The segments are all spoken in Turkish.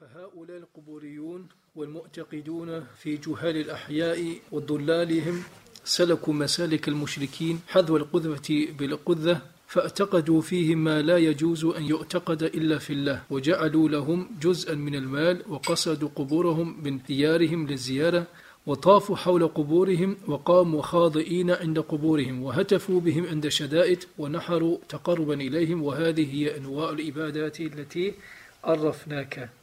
فهؤلاء القبوريون والمعتقدون في جهال الأحياء وضلالهم سلكوا مسالك المشركين حذو القذة بالقذة فاعتقدوا فيهم ما لا يجوز أن يعتقد إلا في الله وجعلوا لهم جزءا من المال وقصدوا قبورهم من ديارهم للزيارة وطافوا حول قبورهم وقاموا خاضئين عند قبورهم وهتفوا بهم عند شدائد ونحروا تقربا إليهم وهذه هي أنواع العبادات التي عرفناك.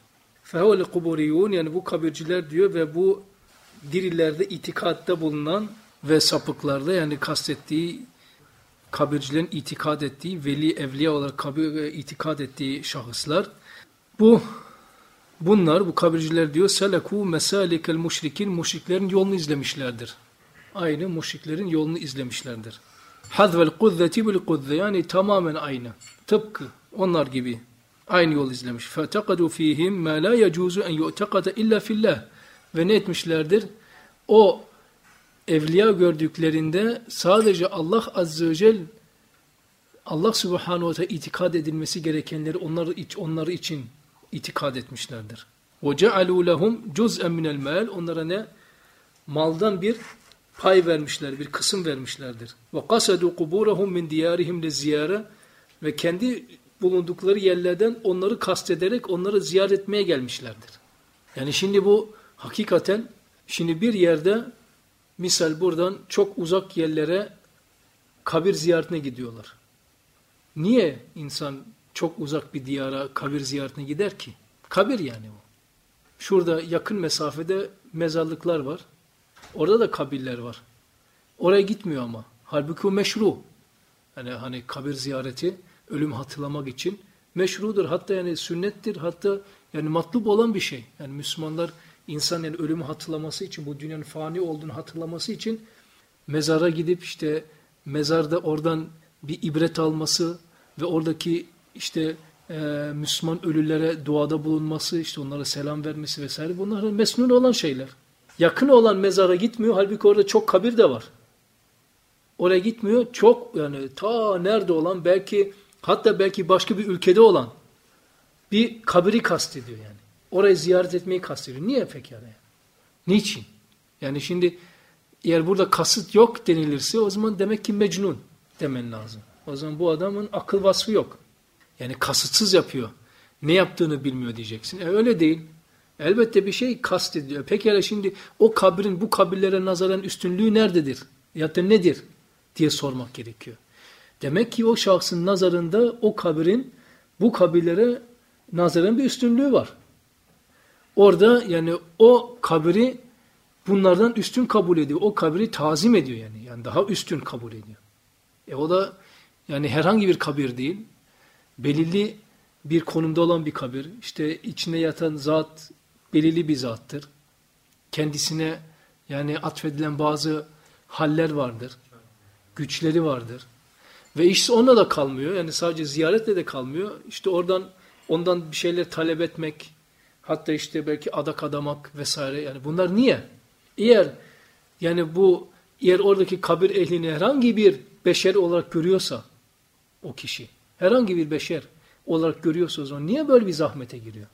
Fehvel kuburiyun yani bu kabirciler diyor ve bu dirillerde itikatta bulunan ve sapıklarda yani kastettiği kabircilerin itikad ettiği veli evliya olarak kabir, itikad ettiği şahıslar bu bunlar bu kabirciler diyor seleku mesalikel müşrikin müşriklerin yolunu izlemişlerdir. Aynı müşriklerin yolunu izlemişlerdir. Hazvel kuzzeti bil kuzze yani tamamen aynı. Tıpkı onlar gibi Aynı yol izlemiş. فَاَتَقَدُوا ف۪يهِمْ مَا لَا يَجُوزُ اَنْ يُعْتَقَدَ اِلَّا فِي اللّٰهِ Ve ne etmişlerdir? O evliya gördüklerinde sadece Allah Azze ve Celle Allah Subhanahu Teala itikad edilmesi gerekenleri onları, onları için itikad etmişlerdir. وَجَعَلُوا لَهُمْ جُزْءًا مِنَ الْمَالِ Onlara ne? Maldan bir pay vermişler, bir kısım vermişlerdir. وَقَسَدُوا قُبُورَهُمْ مِنْ دِيَارِهِمْ لِزِّيَارَةِ Ve kendi bulundukları yerlerden onları kastederek onları ziyaret etmeye gelmişlerdir. Yani şimdi bu hakikaten şimdi bir yerde misal buradan çok uzak yerlere kabir ziyaretine gidiyorlar. Niye insan çok uzak bir diyara kabir ziyaretine gider ki? Kabir yani bu. Şurada yakın mesafede mezarlıklar var. Orada da kabirler var. Oraya gitmiyor ama. Halbuki o meşru. Yani hani kabir ziyareti ölüm hatırlamak için meşrudur. Hatta yani sünnettir. Hatta yani matlup olan bir şey. Yani Müslümanlar insan yani ölümü hatırlaması için, bu dünyanın fani olduğunu hatırlaması için mezara gidip işte mezarda oradan bir ibret alması ve oradaki işte e, Müslüman ölülere duada bulunması, işte onlara selam vermesi vesaire bunlar mesnun olan şeyler. Yakın olan mezara gitmiyor. Halbuki orada çok kabir de var. Oraya gitmiyor. Çok yani ta nerede olan belki Hatta belki başka bir ülkede olan bir kabri kastediyor yani. Orayı ziyaret etmeyi kastediyor. Niye pekala yani? Niçin? Yani şimdi eğer burada kasıt yok denilirse o zaman demek ki mecnun demen lazım. O zaman bu adamın akıl vasfı yok. Yani kasıtsız yapıyor. Ne yaptığını bilmiyor diyeceksin. E öyle değil. Elbette bir şey kastediyor. Pekala şimdi o kabrin bu kabirlere nazaran üstünlüğü nerededir? Ya da nedir? diye sormak gerekiyor. Demek ki o şahsın nazarında o kabirin bu kabirlere nazaran bir üstünlüğü var. Orada yani o kabiri bunlardan üstün kabul ediyor. O kabiri tazim ediyor yani. Yani daha üstün kabul ediyor. E o da yani herhangi bir kabir değil. Belirli bir konumda olan bir kabir. İşte içine yatan zat belirli bir zattır. Kendisine yani atfedilen bazı haller vardır. Güçleri vardır. Ve iş ona da kalmıyor. Yani sadece ziyaretle de kalmıyor. İşte oradan ondan bir şeyler talep etmek, hatta işte belki adak adamak vesaire. Yani bunlar niye? Eğer yani bu eğer oradaki kabir ehlini herhangi bir beşer olarak görüyorsa o kişi, herhangi bir beşer olarak görüyorsa o zaman niye böyle bir zahmete giriyor?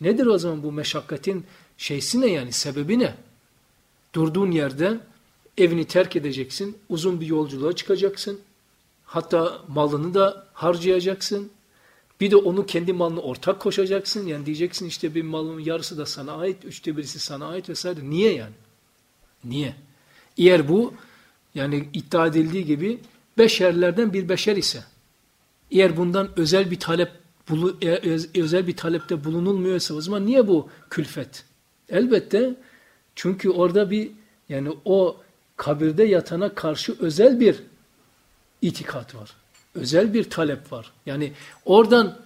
Nedir o zaman bu meşakkatin şeysi ne yani sebebi ne? Durduğun yerde evini terk edeceksin, uzun bir yolculuğa çıkacaksın. Hatta malını da harcayacaksın. Bir de onu kendi malını ortak koşacaksın. Yani diyeceksin işte bir malın yarısı da sana ait, üçte birisi sana ait vesaire. Niye yani? Niye? Eğer bu yani iddia edildiği gibi beşerlerden bir beşer ise eğer bundan özel bir talep e, özel bir talepte bulunulmuyorsa o zaman niye bu külfet? Elbette çünkü orada bir yani o kabirde yatana karşı özel bir itikat var. Özel bir talep var. Yani oradan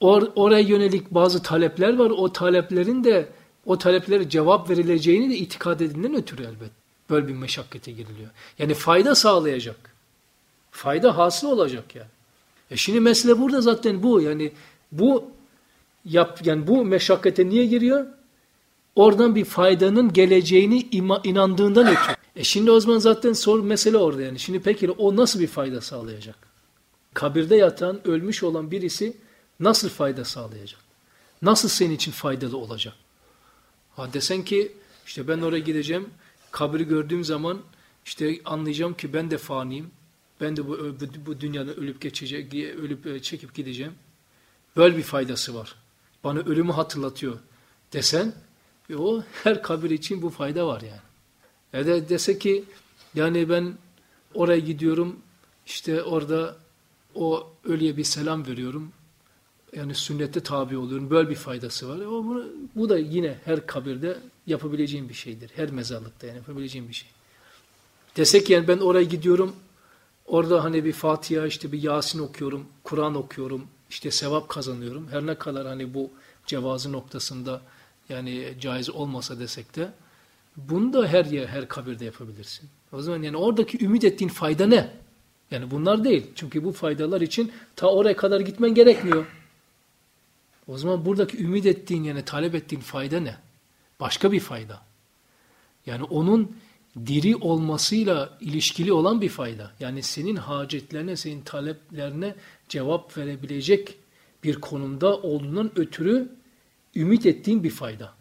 or, oraya yönelik bazı talepler var. O taleplerin de o taleplere cevap verileceğini de itikad edinden ötürü elbet. Böyle bir meşakkate giriliyor. Yani fayda sağlayacak. Fayda hasıl olacak yani. E şimdi mesele burada zaten bu. Yani bu yap yani bu meşakkate niye giriyor? Oradan bir faydanın geleceğini ima, inandığından ötürü. E şimdi o zaman zaten sor mesele orada yani. Şimdi peki o nasıl bir fayda sağlayacak? Kabirde yatan, ölmüş olan birisi nasıl fayda sağlayacak? nasıl senin için faydalı olacak? Ha desen ki işte ben oraya gideceğim, kabri gördüğüm zaman işte anlayacağım ki ben de faniyim. Ben de bu, bu, bu dünyada ölüp geçecek, ölüp e, çekip gideceğim. Böyle bir faydası var. Bana ölümü hatırlatıyor desen, e o her kabir için bu fayda var yani. Ya da dese ki yani ben oraya gidiyorum işte orada o ölüye bir selam veriyorum. Yani sünnette tabi oluyorum. Böyle bir faydası var. Ama bunu, bu da yine her kabirde yapabileceğim bir şeydir. Her mezarlıkta yani yapabileceğim bir şey. Desek yani ben oraya gidiyorum. Orada hani bir Fatiha işte bir Yasin okuyorum. Kur'an okuyorum. işte sevap kazanıyorum. Her ne kadar hani bu cevazı noktasında yani caiz olmasa desek de bunu da her yer, her kabirde yapabilirsin. O zaman yani oradaki ümit ettiğin fayda ne? Yani bunlar değil. Çünkü bu faydalar için ta oraya kadar gitmen gerekmiyor. O zaman buradaki ümit ettiğin yani talep ettiğin fayda ne? Başka bir fayda. Yani onun diri olmasıyla ilişkili olan bir fayda. Yani senin hacetlerine, senin taleplerine cevap verebilecek bir konumda olduğundan ötürü ümit ettiğin bir fayda.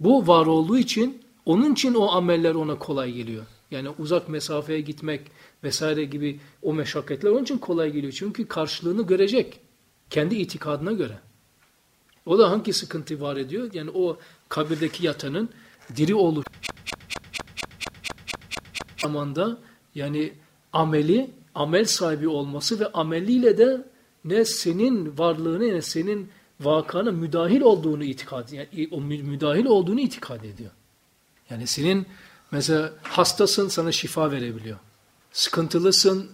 Bu var olduğu için onun için o ameller ona kolay geliyor. Yani uzak mesafeye gitmek vesaire gibi o meşakkatler onun için kolay geliyor. Çünkü karşılığını görecek. Kendi itikadına göre. O da hangi sıkıntı var ediyor? Yani o kabirdeki yatanın diri oluş zamanda yani ameli, amel sahibi olması ve ameliyle de ne senin varlığını ne senin vakana müdahil olduğunu itikad yani müdahil olduğunu itikad ediyor. Yani senin mesela hastasın sana şifa verebiliyor. Sıkıntılısın,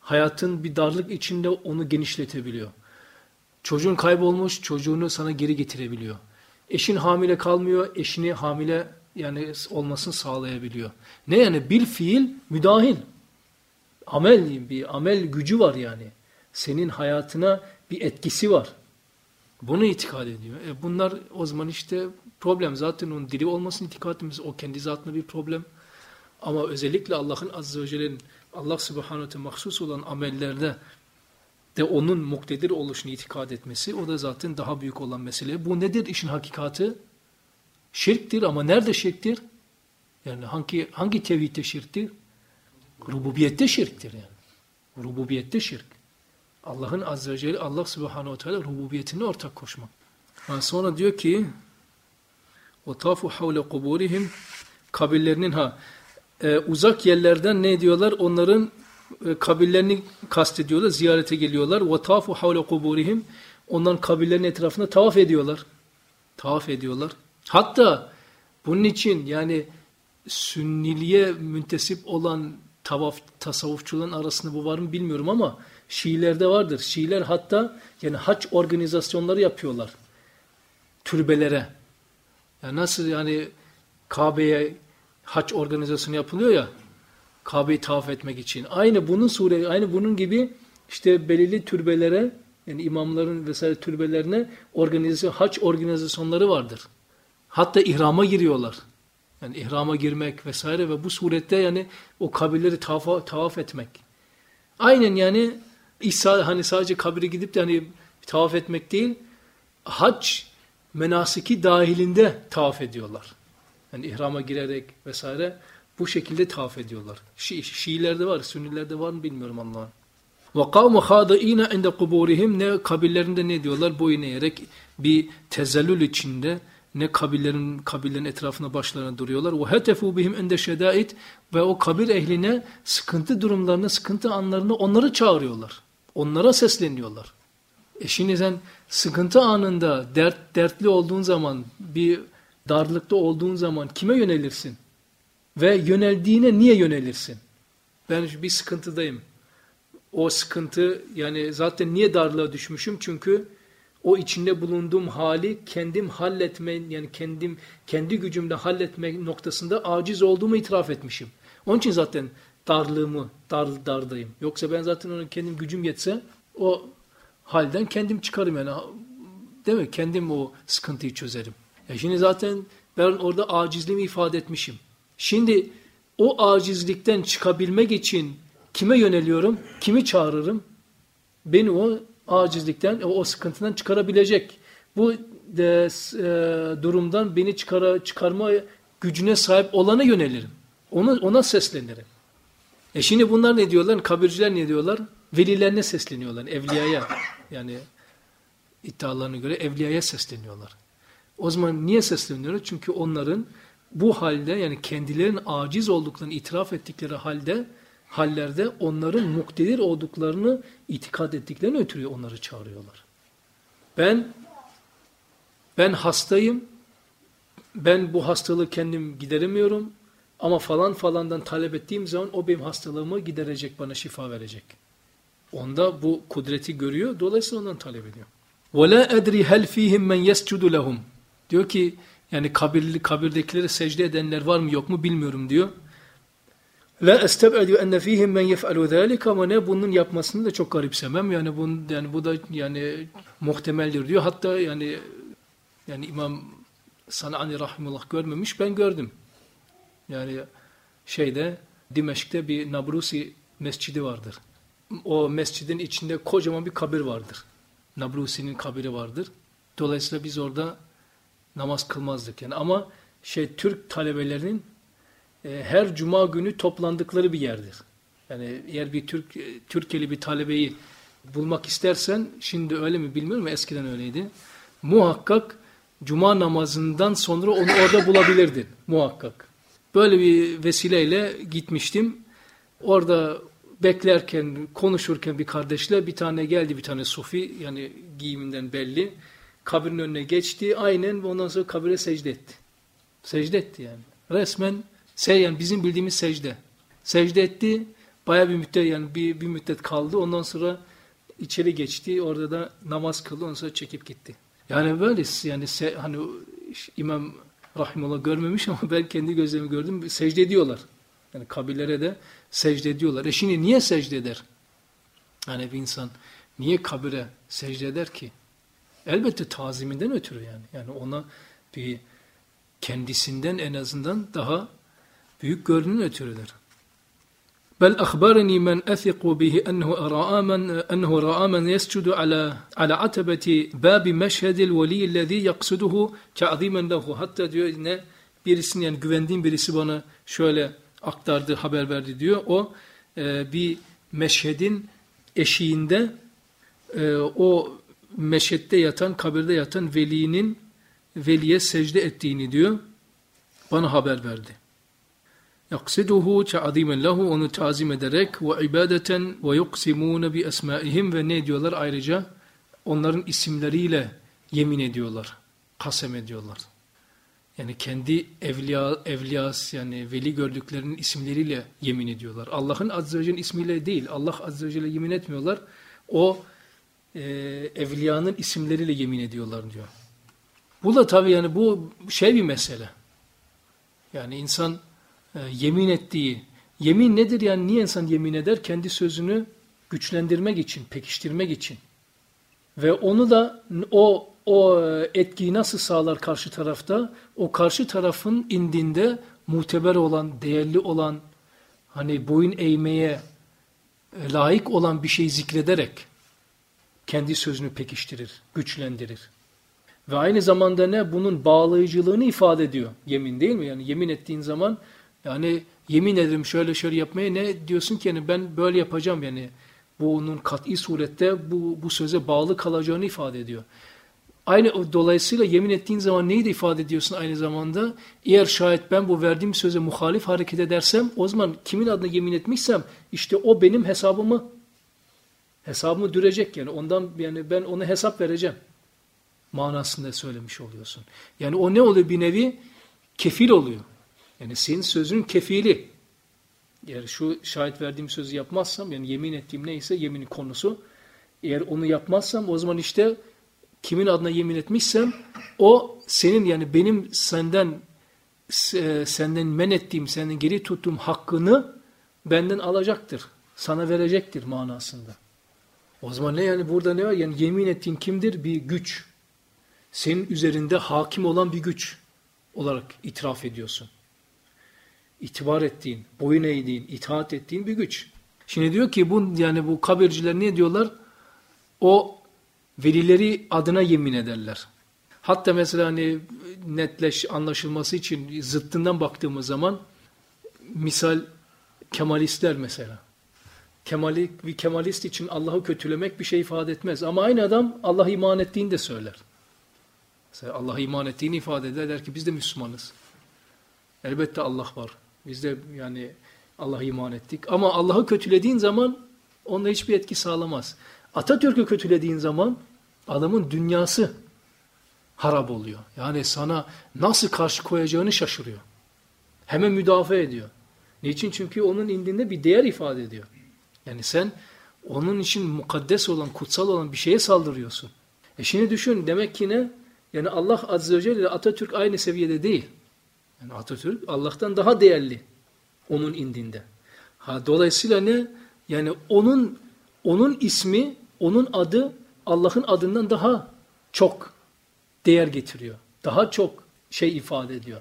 hayatın bir darlık içinde onu genişletebiliyor. Çocuğun kaybolmuş, çocuğunu sana geri getirebiliyor. Eşin hamile kalmıyor, eşini hamile yani olmasını sağlayabiliyor. Ne yani bir fiil müdahil. Amel bir amel gücü var yani. Senin hayatına bir etkisi var. Bunu itikad ediyor. E bunlar o zaman işte problem. Zaten onun diri olmasını itikad etmemiz o kendi zatında bir problem. Ama özellikle Allah'ın azze ve celle'nin Allah subhanahu mahsus olan amellerde de onun muktedir oluşunu itikad etmesi o da zaten daha büyük olan mesele. Bu nedir işin hakikati? Şirktir ama nerede şirktir? Yani hangi hangi tevhidde şirktir? Rububiyette şirktir yani. Rububiyette şirk. Allah'ın azze ve celle Allah subhanahu ve teala rububiyetine ortak koşmak. Yani sonra diyor ki وَطَافُ حَوْلَ قُبُورِهِمْ Kabirlerinin ha e, uzak yerlerden ne diyorlar? Onların e, kabirlerini kastediyorlar, ziyarete geliyorlar. وَطَافُ حَوْلَ قُبُورِهِمْ Onların kabirlerinin etrafında tavaf ediyorlar. Tavaf ediyorlar. Hatta bunun için yani sünniliğe müntesip olan tavaf tasavvufçuların arasında bu var mı bilmiyorum ama Şiilerde vardır. Şiiler hatta yani haç organizasyonları yapıyorlar. Türbelere. Yani nasıl yani Kabe'ye haç organizasyonu yapılıyor ya Kabe'yi tavaf etmek için. Aynı bunun sure aynı bunun gibi işte belirli türbelere yani imamların vesaire türbelerine organizasyon haç organizasyonları vardır. Hatta ihrama giriyorlar. Yani ihrama girmek vesaire ve bu surette yani o kabirleri tavaf, tavaf etmek. Aynen yani İsa hani sadece kabire gidip de hani tavaf etmek değil, hac menasiki dahilinde tavaf ediyorlar. Yani ihrama girerek vesaire bu şekilde tavaf ediyorlar. Şi, Şiilerde var, Sünnilerde var mı bilmiyorum Allah'ın. وَقَوْمُ خَادَئِينَ عِنْدَ قُبُورِهِمْ Ne kabirlerinde ne diyorlar? Boyun eğerek bir tezellül içinde ne kabirlerin kabirlerin etrafına başlarına duruyorlar. Ve hetefu bihim inde şedait ve o kabir ehline sıkıntı durumlarını, sıkıntı anlarını onları çağırıyorlar. Onlara sesleniyorlar. Eşinizden sıkıntı anında dert dertli olduğun zaman, bir darlıkta olduğun zaman kime yönelirsin? Ve yöneldiğine niye yönelirsin? Ben bir sıkıntıdayım. O sıkıntı yani zaten niye darlığa düşmüşüm? Çünkü o içinde bulunduğum hali kendim halletme yani kendim kendi gücümle halletme noktasında aciz olduğumu itiraf etmişim. Onun için zaten darlığımı dar, dardayım. Yoksa ben zaten onun kendim gücüm yetse o halden kendim çıkarım yani. Değil mi? Kendim o sıkıntıyı çözerim. Ya şimdi zaten ben orada acizliğimi ifade etmişim. Şimdi o acizlikten çıkabilmek için kime yöneliyorum? Kimi çağırırım? Beni o acizlikten, o sıkıntıdan çıkarabilecek. Bu de, e, durumdan beni çıkara, çıkarma gücüne sahip olana yönelirim. Ona, ona seslenirim. E şimdi bunlar ne diyorlar? Kabirciler ne diyorlar? Velilerine sesleniyorlar. Evliyaya. Yani iddialarına göre evliyaya sesleniyorlar. O zaman niye sesleniyorlar? Çünkü onların bu halde yani kendilerinin aciz olduklarını itiraf ettikleri halde hallerde onların muktedir olduklarını itikad ettiklerini ötürü onları çağırıyorlar. Ben ben hastayım. Ben bu hastalığı kendim gideremiyorum. Ama falan falandan talep ettiğim zaman o benim hastalığımı giderecek, bana şifa verecek. Onda bu kudreti görüyor, dolayısıyla ondan talep ediyor. وَلَا اَدْرِ هَلْ ف۪يهِمْ مَنْ يَسْجُدُ لَهُمْ Diyor ki, yani kabirli, kabirdekilere secde edenler var mı yok mu bilmiyorum diyor. La esteb'edu enne fihim men yef'alu zâlik ama ne bunun yapmasını da çok garipsemem. Yani bunun yani bu da yani muhtemeldir diyor. Hatta yani yani İmam Sanani rahimullah görmemiş ben gördüm. Yani şeyde Dimeşk'te bir Nabrusi mescidi vardır. O mescidin içinde kocaman bir kabir vardır. Nabrusi'nin kabiri vardır. Dolayısıyla biz orada namaz kılmazdık yani ama şey Türk talebelerinin e, her cuma günü toplandıkları bir yerdir. Yani eğer bir Türk e, Türkiye'li bir talebeyi bulmak istersen şimdi öyle mi bilmiyorum eskiden öyleydi. Muhakkak cuma namazından sonra onu orada bulabilirdin muhakkak. Böyle bir vesileyle gitmiştim. Orada beklerken, konuşurken bir kardeşle bir tane geldi bir tane sufi yani giyiminden belli. Kabrin önüne geçti. Aynen ondan sonra kabire secde etti. Secde etti yani. Resmen Se yani bizim bildiğimiz secde. Secde etti. Baya bir müddet yani bir, bir müddet kaldı. Ondan sonra içeri geçti. Orada da namaz kıldı. Ondan sonra çekip gitti. Yani böyle yani se, hani İmam Rahimullah görmemiş ama ben kendi gözlerimi gördüm. Secde ediyorlar. Yani kabirlere de secde ediyorlar. E şimdi niye secde eder? Yani bir insan niye kabire secde eder ki? Elbette taziminden ötürü yani. Yani ona bir kendisinden en azından daha büyük gördüğünün ötürüdür. Bel akhbarani men ethiqu bihi enhu ra'a men enhu ra'a men yescudu ala ala atabati babi meşhedil veliyellezî yaksuduhu ta'zimen lehu. Hatta diyor ne birisinin yani güvendiğim birisi bana şöyle aktardı, haber verdi diyor. O e, bir meşhedin eşiğinde e, o meşhette yatan, kabirde yatan velinin veliye secde ettiğini diyor. Bana haber verdi. Yaksiduhu ta'zimen lehu onu tazim ederek ve ibadeten ve yuksimune bi esmaihim ve ne diyorlar ayrıca onların isimleriyle yemin ediyorlar. Kasem ediyorlar. Yani kendi evliya, evliyas yani veli gördüklerinin isimleriyle yemin ediyorlar. Allah'ın azze ve ismiyle değil. Allah azze ve celle yemin etmiyorlar. O e, evliyanın isimleriyle yemin ediyorlar diyor. Bu da tabii yani bu şey bir mesele. Yani insan e, yemin ettiği, yemin nedir yani niye insan yemin eder? Kendi sözünü güçlendirmek için, pekiştirmek için. Ve onu da o o e, etkiyi nasıl sağlar karşı tarafta? O karşı tarafın indinde muteber olan, değerli olan, hani boyun eğmeye e, layık olan bir şey zikrederek kendi sözünü pekiştirir, güçlendirir. Ve aynı zamanda ne? Bunun bağlayıcılığını ifade ediyor. Yemin değil mi? Yani yemin ettiğin zaman yani yemin ederim şöyle şöyle yapmaya ne diyorsun ki yani ben böyle yapacağım yani. Bu onun kat'i surette bu, bu söze bağlı kalacağını ifade ediyor. Aynı dolayısıyla yemin ettiğin zaman neyi de ifade ediyorsun aynı zamanda? Eğer şayet ben bu verdiğim söze muhalif hareket edersem o zaman kimin adına yemin etmişsem işte o benim hesabımı hesabımı dürecek yani ondan yani ben ona hesap vereceğim manasında söylemiş oluyorsun. Yani o ne oluyor bir nevi? Kefil oluyor. Yani senin sözün kefili. Eğer şu şahit verdiğim sözü yapmazsam yani yemin ettiğim neyse yeminin konusu eğer onu yapmazsam o zaman işte kimin adına yemin etmişsem o senin yani benim senden e, senden men ettiğim, senden geri tuttuğum hakkını benden alacaktır. Sana verecektir manasında. O zaman ne yani burada ne var? Yani yemin ettiğin kimdir? Bir güç. Senin üzerinde hakim olan bir güç olarak itiraf ediyorsun itibar ettiğin, boyun eğdiğin, itaat ettiğin bir güç. Şimdi diyor ki bu yani bu kabirciler ne diyorlar? O velileri adına yemin ederler. Hatta mesela hani netleş anlaşılması için zıttından baktığımız zaman misal kemalistler mesela. Kemali, bir kemalist için Allah'ı kötülemek bir şey ifade etmez. Ama aynı adam Allah'a iman ettiğini de söyler. Mesela Allah'a iman ettiğini ifade eder der ki biz de Müslümanız. Elbette Allah var. Biz de yani Allah'a iman ettik. Ama Allah'ı kötülediğin zaman onda hiçbir etki sağlamaz. Atatürk'ü kötülediğin zaman adamın dünyası harap oluyor. Yani sana nasıl karşı koyacağını şaşırıyor. Hemen müdafaa ediyor. Niçin? Çünkü onun indinde bir değer ifade ediyor. Yani sen onun için mukaddes olan, kutsal olan bir şeye saldırıyorsun. E şimdi düşün demek ki ne? Yani Allah Azze ve Celle Atatürk aynı seviyede değil. Yani Atatürk Allah'tan daha değerli onun indinde. Ha, dolayısıyla ne? Yani onun onun ismi, onun adı Allah'ın adından daha çok değer getiriyor. Daha çok şey ifade ediyor.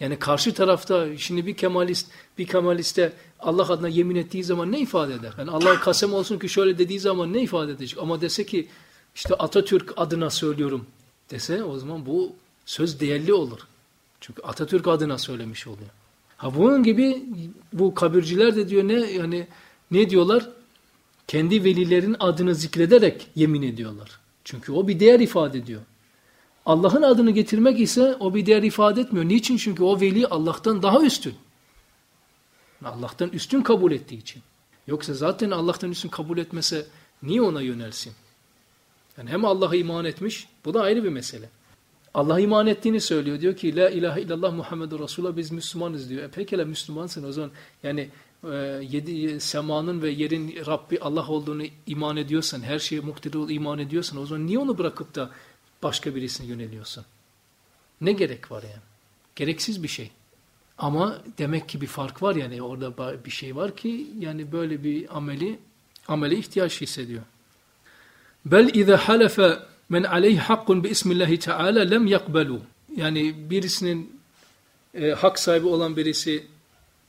Yani karşı tarafta şimdi bir kemalist bir kemaliste Allah adına yemin ettiği zaman ne ifade eder? Yani Allah kasem olsun ki şöyle dediği zaman ne ifade edecek? Ama dese ki işte Atatürk adına söylüyorum dese o zaman bu söz değerli olur. Çünkü Atatürk adına söylemiş oluyor. Ha bunun gibi bu kabirciler de diyor ne yani ne diyorlar? Kendi velilerin adını zikrederek yemin ediyorlar. Çünkü o bir değer ifade ediyor. Allah'ın adını getirmek ise o bir değer ifade etmiyor. Niçin? Çünkü o veli Allah'tan daha üstün. Allah'tan üstün kabul ettiği için. Yoksa zaten Allah'tan üstün kabul etmese niye ona yönelsin? Yani hem Allah'a iman etmiş, bu da ayrı bir mesele. Allah'a iman ettiğini söylüyor. Diyor ki La ilahe illallah Muhammedur Resulullah biz Müslümanız diyor. E pekala Müslümansın o zaman yani e, yedi semanın ve yerin Rabbi Allah olduğunu iman ediyorsan, her şeye muhtedir iman ediyorsan o zaman niye onu bırakıp da başka birisine yöneliyorsun? Ne gerek var yani? Gereksiz bir şey. Ama demek ki bir fark var yani orada bir şey var ki yani böyle bir ameli amele ihtiyaç hissediyor. Bel ize halefe men aleyhi hakkun bi ismillahi teala lem yakbelu. Yani birisinin e, hak sahibi olan birisi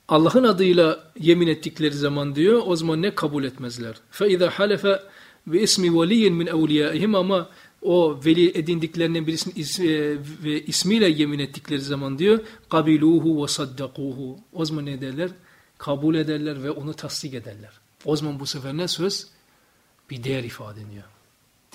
Allah'ın adıyla yemin ettikleri zaman diyor o zaman ne kabul etmezler. Fe ize halefe bi ismi veliyin min evliyaihim ama o veli edindiklerinden birisinin is, e, ve ismiyle yemin ettikleri zaman diyor kabiluhu ve saddakuhu. O zaman ne ederler? Kabul ederler ve onu tasdik ederler. O zaman bu sefer ne söz? Bir değer ifade ediyor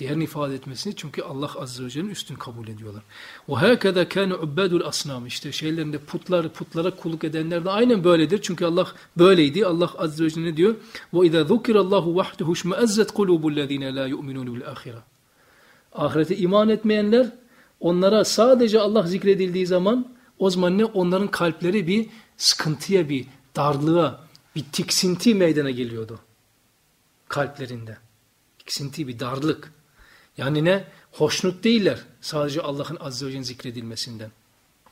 Değerini ifade etmesini çünkü Allah Azze ve Celle'nin üstün kabul ediyorlar. وَهَكَذَا كَانُ عُبَّدُ الْأَصْنَامِ işte şeylerinde putlar, putlara kulluk edenler de aynen böyledir. Çünkü Allah böyleydi. Allah Azze ve Celle ne diyor? وَاِذَا ذُكِرَ اللّٰهُ وَحْدُهُ شْمَأَزَّتْ قُلُوبُ الَّذ۪ينَ لَا يُؤْمِنُونَ بِالْآخِرَةِ Ahirete iman etmeyenler onlara sadece Allah zikredildiği zaman o zaman ne? Onların kalpleri bir sıkıntıya, bir darlığa, bir tiksinti meydana geliyordu. Kalplerinde. Tiksinti, bir darlık. Yani ne? Hoşnut değiller sadece Allah'ın azze ve celle zikredilmesinden.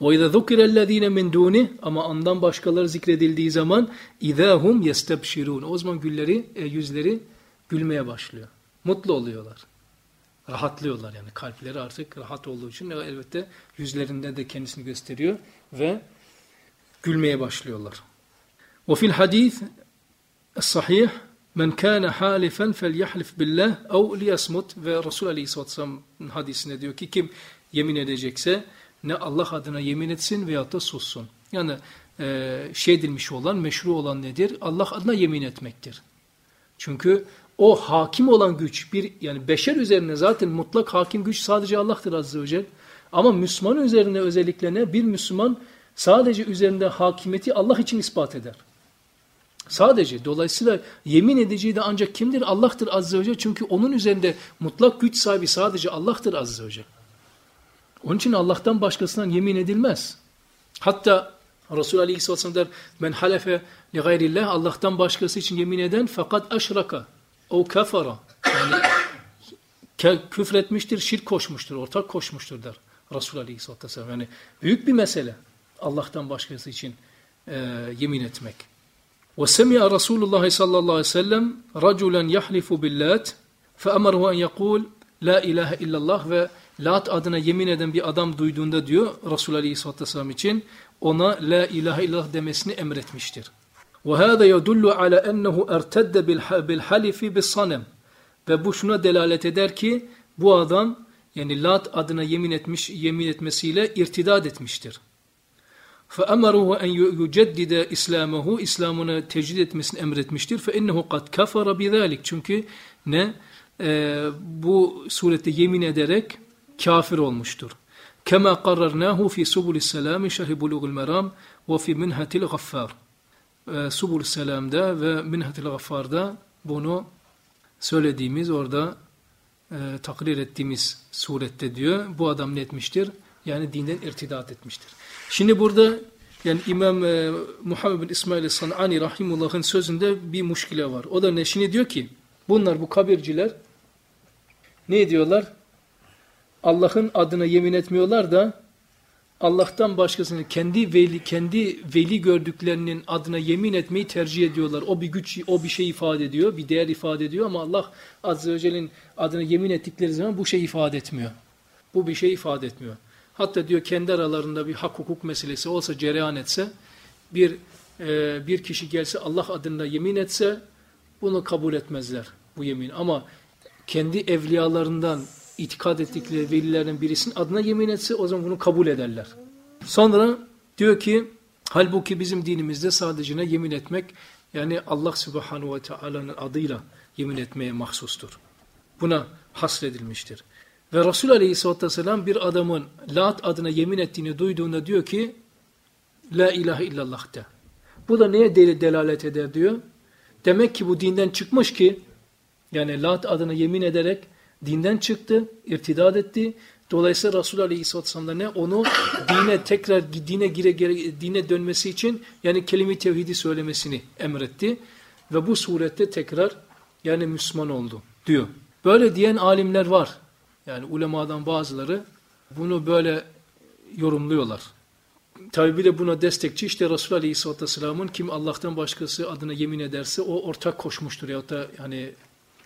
وَاِذَا ذُكِرَ الَّذ۪ينَ مِنْ دُونِ Ama ondan başkaları zikredildiği zaman اِذَا هُمْ يَسْتَبْشِرُونَ O zaman gülleri, e, yüzleri gülmeye başlıyor. Mutlu oluyorlar. Rahatlıyorlar yani kalpleri artık rahat olduğu için elbette yüzlerinde de kendisini gösteriyor ve gülmeye başlıyorlar. وفي الحديث الصحيح Men kâne hâlifen fel yahlif billah ev liyasmut ve Resul Aleyhisselatü Vesselam'ın hadisinde diyor ki kim yemin edecekse ne Allah adına yemin etsin veyahut da sussun. Yani e, şey edilmiş olan, meşru olan nedir? Allah adına yemin etmektir. Çünkü o hakim olan güç bir yani beşer üzerine zaten mutlak hakim güç sadece Allah'tır azze ve celle. Ama Müslüman üzerine özellikle ne? Bir Müslüman sadece üzerinde hakimiyeti Allah için ispat eder. Sadece dolayısıyla yemin edeceği de ancak kimdir? Allah'tır azze ve celle. Çünkü onun üzerinde mutlak güç sahibi sadece Allah'tır azze ve celle. Onun için Allah'tan başkasından yemin edilmez. Hatta Resul Aleyhisselatü Vesselam der men halefe li gayrillah Allah'tan başkası için yemin eden fakat aşraka o kafara yani küfretmiştir, şirk koşmuştur, ortak koşmuştur der Resul Aleyhisselatü Vesselam. Yani büyük bir mesele Allah'tan başkası için e, yemin etmek. وسمع رسول الله صلى الله عليه وسلم رجلا يحلف باللات فأمره أن يقول La ilahe illallah ve Lat adına yemin eden bir adam duyduğunda diyor Resulullah Aleyhisselatü Vesselam için ona La ilahe illallah demesini emretmiştir. وَهَذَا يَدُلُّ عَلَى أَنَّهُ اَرْتَدَّ بِالْحَلِفِ بِالصَّنَمِ Ve bu şuna delalet eder ki bu adam yani Lat adına yemin etmiş yemin etmesiyle irtidad etmiştir. فَأَمَرُهُ اَنْ يُجَدِّدَ İslam'ı İslam'ını tecdid etmesini emretmiştir. فَاِنَّهُ قَدْ كَفَرَ بِذَٰلِكَ Çünkü ne? Ee, bu surette yemin ederek kafir olmuştur. كَمَا قَرَّرْنَاهُ فِي سُبُلِ السَّلَامِ شَرْحِ بُلُغُ الْمَرَامِ وَفِي مِنْهَةِ الْغَفَّارِ e, Subul Selam'da ve Minhatil Gaffar'da bunu söylediğimiz orada e, takrir ettiğimiz surette diyor. Bu adam ne etmiştir? Yani dinden irtidat etmiştir. Şimdi burada yani İmam e, Muhammed bin İsmail Sanani Rahimullah'ın sözünde bir muşkile var. O da ne? Şimdi diyor ki bunlar bu kabirciler ne diyorlar? Allah'ın adına yemin etmiyorlar da Allah'tan başkasını kendi veli kendi veli gördüklerinin adına yemin etmeyi tercih ediyorlar. O bir güç, o bir şey ifade ediyor, bir değer ifade ediyor ama Allah azze ve celle'nin adına yemin ettikleri zaman bu şey ifade etmiyor. Bu bir şey ifade etmiyor. Hatta diyor kendi aralarında bir hak hukuk meselesi olsa cereyan etse bir e, bir kişi gelse Allah adına yemin etse bunu kabul etmezler bu yemin. Ama kendi evliyalarından itikad ettikleri velilerden birisinin adına yemin etse o zaman bunu kabul ederler. Sonra diyor ki halbuki bizim dinimizde sadece ne yemin etmek yani Allah subhanahu ve teala'nın adıyla yemin etmeye mahsustur. Buna hasredilmiştir. Ve Resul aleyhisselatü vesselam bir adamın Lat adına yemin ettiğini duyduğunda diyor ki La ilahe illallah de. Bu da neye delalet eder diyor. Demek ki bu dinden çıkmış ki yani Lat adına yemin ederek dinden çıktı, irtidad etti. Dolayısıyla Resul Aleyhisselatü Vesselam ne? Onu dine tekrar dine gire, gire dine dönmesi için yani kelime tevhidi söylemesini emretti. Ve bu surette tekrar yani Müslüman oldu diyor. Böyle diyen alimler var. Yani ulemadan bazıları bunu böyle yorumluyorlar. Tabi bir de buna destekçi işte Resul Aleyhisselatü Vesselam'ın kim Allah'tan başkası adına yemin ederse o ortak koşmuştur ya da yani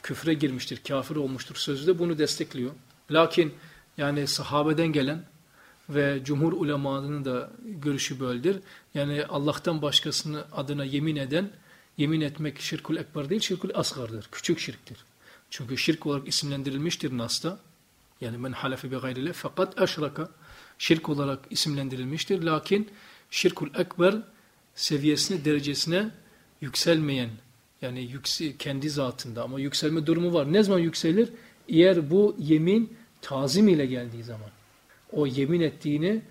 küfre girmiştir, kafir olmuştur sözü de bunu destekliyor. Lakin yani sahabeden gelen ve cumhur ulemanın da görüşü böyledir. Yani Allah'tan başkasının adına yemin eden, yemin etmek şirkul ekber değil, şirkul asgardır. Küçük şirktir. Çünkü şirk olarak isimlendirilmiştir Nas'ta. Yani men halefe bi gayrile fakat eşraka şirk olarak isimlendirilmiştir. Lakin şirkul ekber seviyesine, derecesine yükselmeyen yani yüksel, kendi zatında ama yükselme durumu var. Ne zaman yükselir? Eğer bu yemin tazim ile geldiği zaman. O yemin ettiğini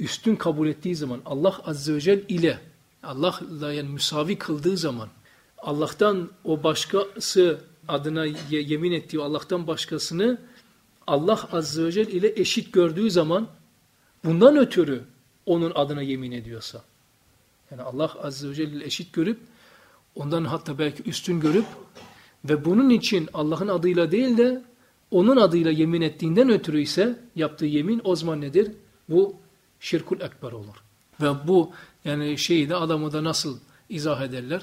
üstün kabul ettiği zaman Allah Azze ve Celle ile Allah'la yani müsavi kıldığı zaman Allah'tan o başkası adına yemin ettiği Allah'tan başkasını Allah Azze ve Celle ile eşit gördüğü zaman bundan ötürü onun adına yemin ediyorsa yani Allah Azze ve Celle ile eşit görüp ondan hatta belki üstün görüp ve bunun için Allah'ın adıyla değil de onun adıyla yemin ettiğinden ötürü ise yaptığı yemin o zaman nedir? Bu şirkul ekber olur. Ve bu yani şeyi de adamı da nasıl izah ederler?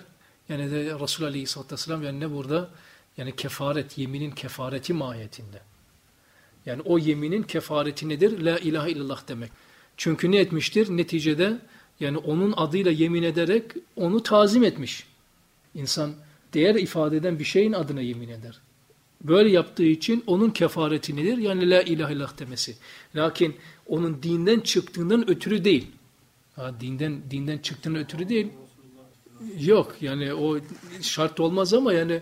Yani de Resul Aleyhisselatü Vesselam yani ne burada? Yani kefaret, yeminin kefareti mahiyetinde. Yani o yeminin kefareti nedir? La ilahe illallah demek. Çünkü ne etmiştir? Neticede yani onun adıyla yemin ederek onu tazim etmiş. İnsan değer ifade eden bir şeyin adına yemin eder. Böyle yaptığı için onun kefareti nedir? Yani la ilahe illallah demesi. Lakin onun dinden çıktığından ötürü değil. Ha, dinden dinden çıktığından ötürü değil. Yok yani o şart olmaz ama yani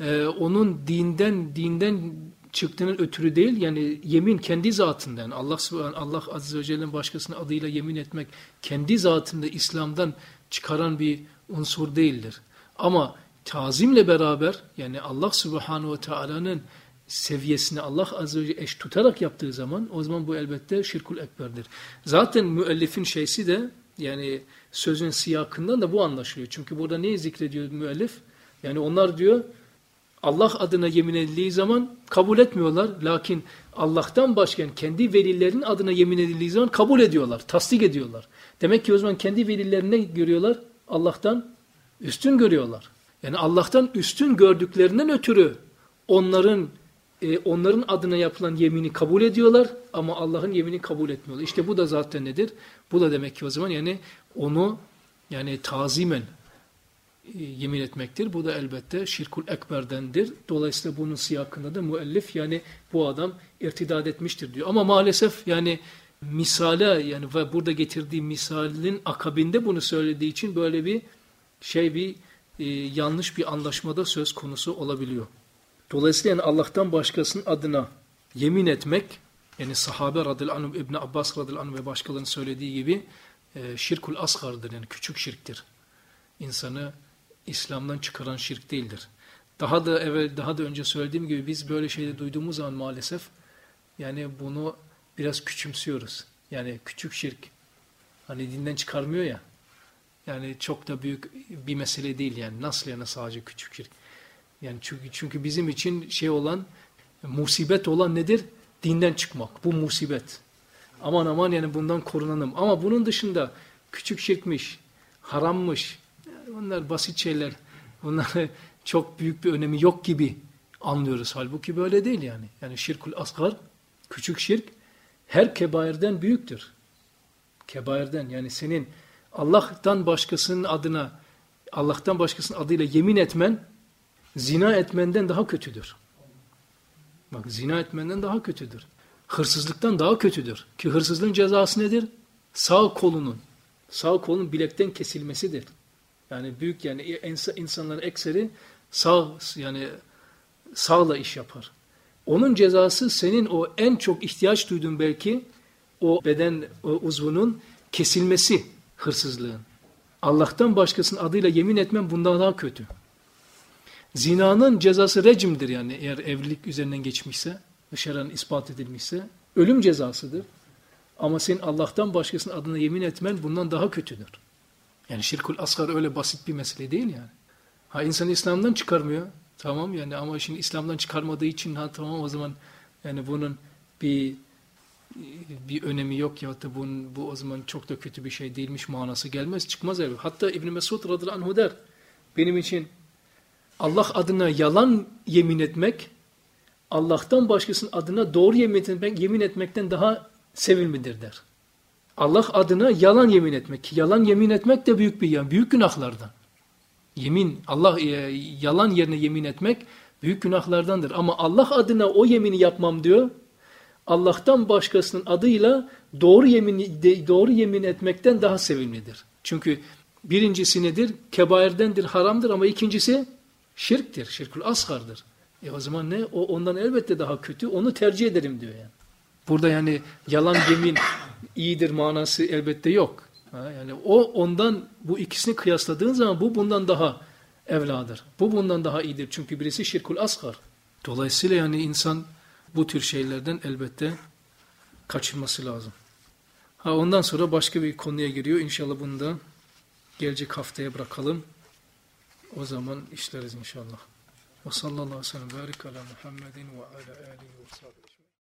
e, onun dinden dinden çıktığının ötürü değil yani yemin kendi zatından Allah Allah azze ve celle'nin başkasının adıyla yemin etmek kendi zatında İslam'dan çıkaran bir unsur değildir. Ama tazimle beraber yani Allah subhanahu ve teala'nın seviyesini Allah azze ve celle eş tutarak yaptığı zaman o zaman bu elbette şirkul ekberdir. Zaten müellifin şeysi de yani sözün siyakından da bu anlaşılıyor. Çünkü burada neyi zikrediyor müellif? Yani onlar diyor Allah adına yemin edildiği zaman kabul etmiyorlar. Lakin Allah'tan başka kendi velilerin adına yemin edildiği zaman kabul ediyorlar, tasdik ediyorlar. Demek ki o zaman kendi velilerini görüyorlar? Allah'tan üstün görüyorlar. Yani Allah'tan üstün gördüklerinden ötürü onların e, onların adına yapılan yemini kabul ediyorlar ama Allah'ın yemini kabul etmiyorlar. İşte bu da zaten nedir? Bu da demek ki o zaman yani onu yani tazimen yemin etmektir. Bu da elbette şirkul ekberdendir. Dolayısıyla bunun siyakında da müellif yani bu adam irtidad etmiştir diyor. Ama maalesef yani misale yani ve burada getirdiği misalin akabinde bunu söylediği için böyle bir şey bir e, yanlış bir anlaşmada söz konusu olabiliyor. Dolayısıyla yani Allah'tan başkasının adına yemin etmek yani sahabe radıyallahu anh, İbn Abbas radıyallahu anh ve başkalarının söylediği gibi e, şirkul asgardır yani küçük şirktir. İnsanı İslam'dan çıkaran şirk değildir. Daha da evvel daha da önce söylediğim gibi biz böyle şeyleri duyduğumuz zaman maalesef yani bunu biraz küçümsüyoruz. Yani küçük şirk hani dinden çıkarmıyor ya. Yani çok da büyük bir mesele değil yani. Nasıl yani sadece küçük şirk? Yani çünkü, çünkü bizim için şey olan musibet olan nedir? Dinden çıkmak. Bu musibet. Aman aman yani bundan korunalım. Ama bunun dışında küçük şirkmiş, harammış. Bunlar basit şeyler. Bunlar çok büyük bir önemi yok gibi anlıyoruz. Halbuki böyle değil yani. Yani şirkul asgar, küçük şirk her kebairden büyüktür. Kebairden yani senin Allah'tan başkasının adına Allah'tan başkasının adıyla yemin etmen zina etmenden daha kötüdür. Bak zina etmenden daha kötüdür. Hırsızlıktan daha kötüdür. Ki hırsızlığın cezası nedir? Sağ kolunun, sağ kolun bilekten kesilmesidir. Yani büyük yani insanların ekseri sağ yani sağla iş yapar. Onun cezası senin o en çok ihtiyaç duyduğun belki o beden o uzvunun kesilmesi hırsızlığın. Allah'tan başkasının adıyla yemin etmen bundan daha kötü. Zinanın cezası recimdir yani eğer evlilik üzerinden geçmişse, dışarıdan ispat edilmişse. Ölüm cezasıdır. Ama senin Allah'tan başkasının adına yemin etmen bundan daha kötüdür. Yani şirkul asgar öyle basit bir mesele değil yani. Ha insan İslam'dan çıkarmıyor. Tamam yani ama şimdi İslam'dan çıkarmadığı için ha tamam o zaman yani bunun bir bir önemi yok ya da bunun, bu o zaman çok da kötü bir şey değilmiş manası gelmez çıkmaz elbette. Hatta İbn Mesud radıyallahu anh der benim için Allah adına yalan yemin etmek Allah'tan başkasının adına doğru yemin etmek yemin etmekten daha sevilmidir der. Allah adına yalan yemin etmek. Yalan yemin etmek de büyük bir yan, büyük günahlardan. Yemin, Allah e, yalan yerine yemin etmek büyük günahlardandır. Ama Allah adına o yemini yapmam diyor. Allah'tan başkasının adıyla doğru yemin doğru yemin etmekten daha sevimlidir. Çünkü birincisi nedir? Kebairdendir, haramdır ama ikincisi şirktir, şirkül asgardır. E o zaman ne? O ondan elbette daha kötü. Onu tercih ederim diyor yani. Burada yani yalan yemin iyidir manası elbette yok. Yani o ondan bu ikisini kıyasladığın zaman bu bundan daha evladır. Bu bundan daha iyidir. Çünkü birisi şirkul asgar. Dolayısıyla yani insan bu tür şeylerden elbette kaçınması lazım. Ha ondan sonra başka bir konuya giriyor. İnşallah bunu da gelecek haftaya bırakalım. O zaman işleriz inşallah. Ve sallallahu aleyhi ve sellem ala Muhammedin ve ala alihi ve sahbihi.